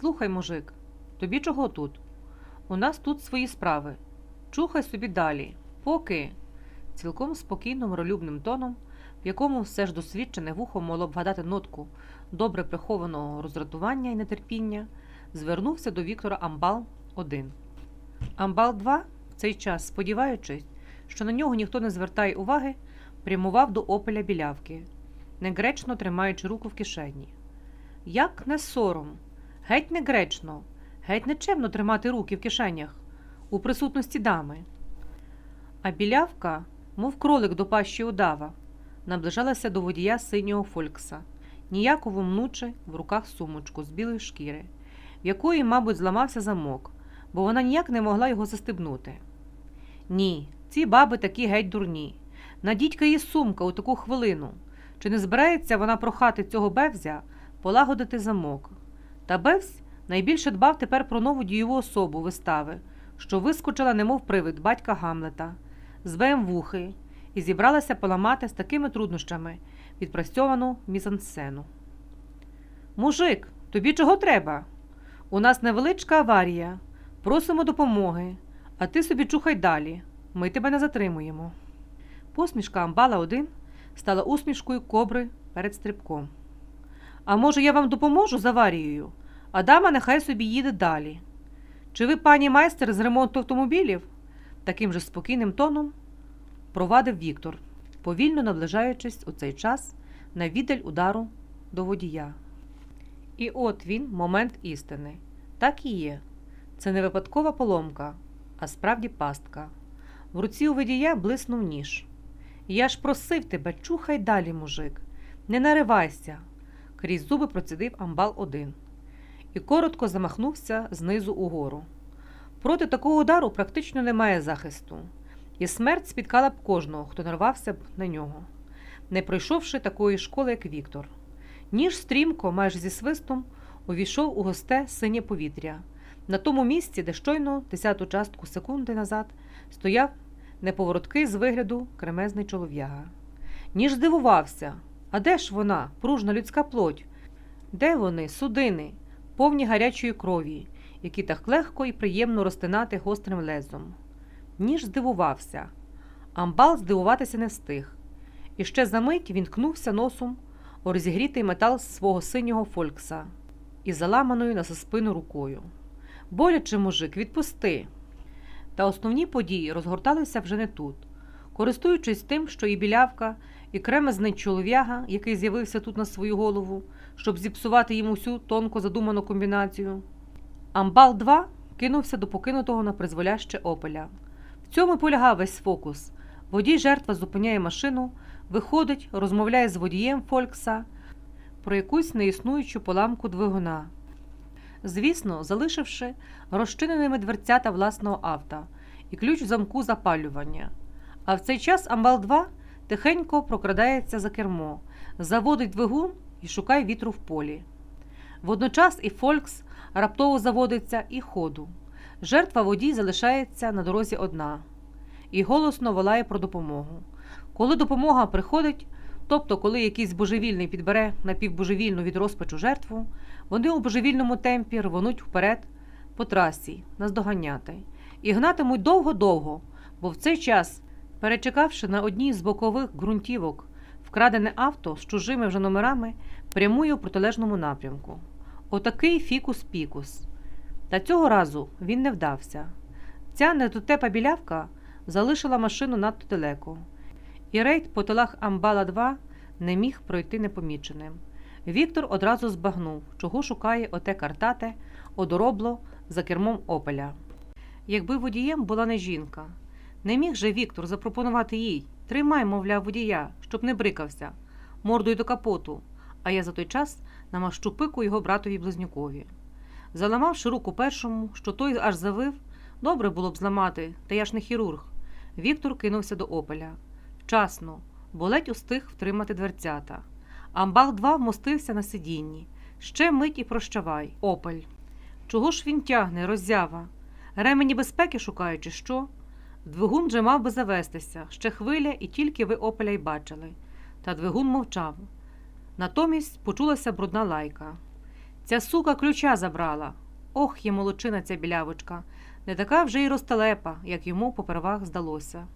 Слухай, мужик, тобі чого тут? У нас тут свої справи. Чухай собі далі, поки. Цілком спокійним миролюбним тоном, в якому все ж досвідчене вухо могло б вгадати нотку добре прихованого роздратування і нетерпіння, звернувся до Віктора Амбал 1. Амбал 2 в цей час, сподіваючись, що на нього ніхто не звертає уваги, прямував до опеля білявки, негречно тримаючи руку в кишені. Як не сором, геть не гречно, геть нечемно тримати руки в кишенях у присутності дами. А білявка, мов кролик до пащі удава, наближалася до водія синього Фолькса, ніяково мнучи в руках сумочку з білої шкіри, в якої, мабуть, зламався замок, бо вона ніяк не могла його застебнути. Ні, ці баби такі геть дурні. Надітька її сумка у таку хвилину. Чи не збирається вона прохати цього бевзя полагодити замок? Та бевзь найбільше дбав тепер про нову дієву особу вистави, що вискочила, немов привид батька Гамлета, з вухи і зібралася поламати з такими труднощами відпрацьовану мізансцену. Мужик, тобі чого треба? У нас невеличка аварія. Просимо допомоги, а ти собі чухай далі. Ми тебе не затримуємо. Посмішка Амбала 1 стала усмішкою кобри перед стрибком. А може, я вам допоможу з аварією, а дама нехай собі їде далі. Чи ви, пані майстер, з ремонту автомобілів? Таким же спокійним тоном провадив Віктор, повільно наближаючись у цей час на віддаль удару до водія. І от він, момент істини. Так і є. Це не випадкова поломка, а справді пастка. В руці у водія блиснув ніж. Я ж просив тебе, чухай далі, мужик, не наривайся, крізь зуби процідив амбал один і коротко замахнувся знизу угору. Проти такого удару практично немає захисту, і смерть спіткала б кожного, хто нарвався б на нього, не пройшовши такої школи, як Віктор. Ніж стрімко, майже зі свистом, увійшов у госте синє повітря, на тому місці, де щойно десяту частку секунди назад стояв неповороткий з вигляду кремезний чолов'яга. Ніж здивувався, а де ж вона, пружна людська плоть? Де вони, судини, повні гарячої крові, які так легко і приємно розтинати гострим лезом? Ніж здивувався, амбал здивуватися не встиг. І ще за мить він кнувся носом у розігрітий метал свого синього фолькса і заламаною на спину рукою. Боляче, мужик, відпусти. Та основні події розгорталися вже не тут. Користуючись тим, що і білявка, і кремезний чолов'яга, який з'явився тут на свою голову, щоб зіпсувати йому всю тонко задуману комбінацію. Амбал 2 кинувся до покинутого на призволяще опеля. В цьому полягав весь фокус. Водій жертва зупиняє машину, виходить, розмовляє з водієм Фолькса про якусь неіснуючу поламку двигуна. Звісно, залишивши розчиненими дверцята власного авто і ключ в замку запалювання. А в цей час Амбал 2 тихенько прокрадається за кермо, заводить двигун і шукає вітру в полі. Водночас і Фолькс раптово заводиться і ходу. Жертва водій залишається на дорозі одна і голосно волає про допомогу. Коли допомога приходить, тобто коли якийсь божевільний підбере напівбожевільну від розпачу жертву, вони у божевільному темпі рвонуть вперед по трасі, наздоганяти, і гнатимуть довго-довго, бо в цей час, перечекавши на одній з бокових ґрунтівок вкрадене авто з чужими вже номерами, прямує у протилежному напрямку. Отакий фікус-пікус. Та цього разу він не вдався. Ця недотепа білявка залишила машину надто далеко, і рейд по тилах Амбала 2 не міг пройти непоміченим. Віктор одразу збагнув, чого шукає оте картате, одоробло за кермом опеля. Якби водієм була не жінка, не міг же Віктор запропонувати їй тримай, мовляв, водія, щоб не брикався, мордою до капоту, а я за той час намащу пику його братові близнюкові. Заламавши руку першому, що той аж завив, добре було б зламати, та я ж не хірург. Віктор кинувся до опеля. Вчасно, бо ледь устиг втримати дверцята. Амбал 2 вмостився на сидінні. Ще мить і прощавай, опель. Чого ж він тягне, роззява? Ремені безпеки шукає, чи що? Двигун вже мав би завестися, ще хвиля, і тільки ви опеля й бачили. Та двигун мовчав. Натомість почулася брудна лайка. Ця сука ключа забрала. Ох, є молодчина ця білявочка, не така вже й розтелепа, як йому попервах здалося.